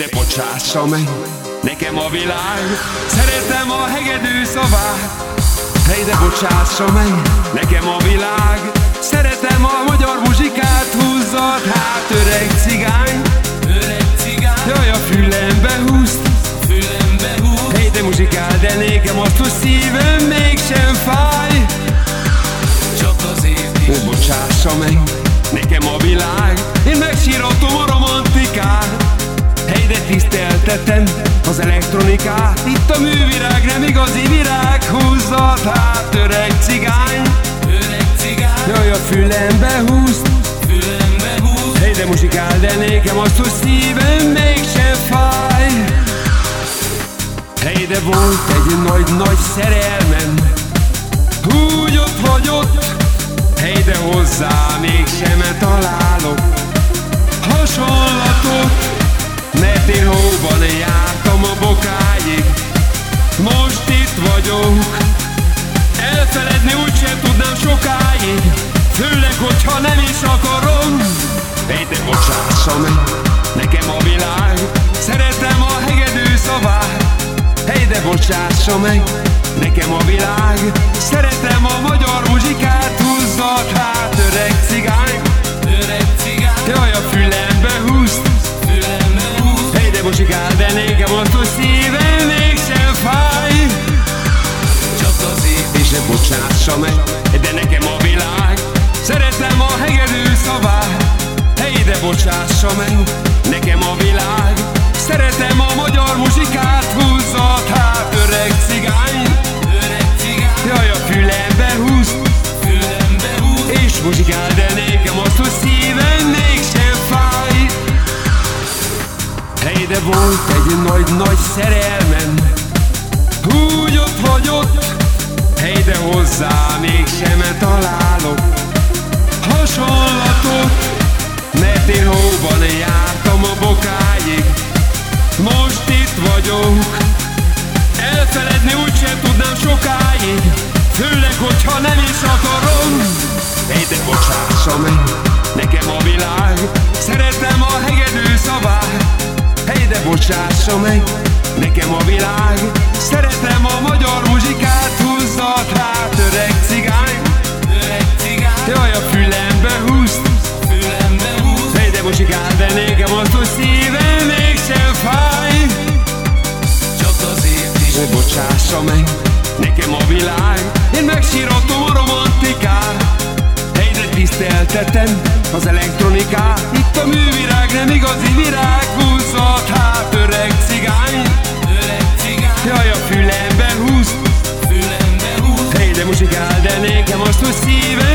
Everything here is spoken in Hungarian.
de bocsássa meg nekem a világ. Szeretem a hegedű szavát Hely, de bocsássa meg nekem a világ. Szeretem a magyar muzsikát, húzzad hát öreg cigány. Öreg cigány. Jaj, a fülembe húzt Fülembe húz Hely, de muzsikál, de nékem azt, hogy szívem mégsem fáj tiszteltetem az elektronikát. Itt a művirág nem igazi virág Húzzad hát öreg cigány Öreg cigány. Jaj, a fülembe húzt Fülembe húz. Hely, de muzsikál, de nékem azt, hogy szívem mégsem fáj. Hely, de volt egy nagy-nagy szerelmem. Úgy ott vagy ott. Hely, de hozzá mégsem találok is akarom Hey, de bocsássa meg nekem a világ. Szeretem a hegedű szavát. Hey, de bocsássa meg nekem a világ. Szeretem a magyar muzsikát Húzzad hát öreg cigány. Öreg cigány. Jaj, a fülembe húzt Fülembe húz. Hey, de muzsikál, de nékem azt, hogy szívem mégsem fáj. Csak azért. És ne bocsássa meg, de nekem a világ a hegedű szavát. Hey, de bocsássa meg, nekem a világ. Szeretem a magyar muzsikát Húzzad hát öreg cigány. Öreg cigány. Jaj, a fülembe húz Fülembe húz És muzsikál, de nékem azt, hogy szívem mégsem fáj. Hey, de volt egy nagy-nagy szerelmem. Úgy ott vagy ott. Hey, de hozzá mégsem találok is akarom. Hey, de bocsássa meg nekem a világ. Szeretem a hegedű szavát Hey, de bocsássa meg nekem a világ. Szeretem a magyar muzsikát Húzzad hát öreg cigány. Öreg cigány. Jaj, a fülembe húzt Fülembe húz. Hey, de muzsikál, de nékem azt, hogy szívem mégsem fáj. Csak azért is. Ó, bocsássa meg nekem a világ Én megsíratom a romantikát. Helyre tiszteltetem az elektronikát. Itt a művirág nem igazi virág Húzzad hát öreg cigány. Öreg cigány. Jaj, a fülembe húz. Fülembe húz. Hey, de muzsikál, de nékem azt, hogy szívem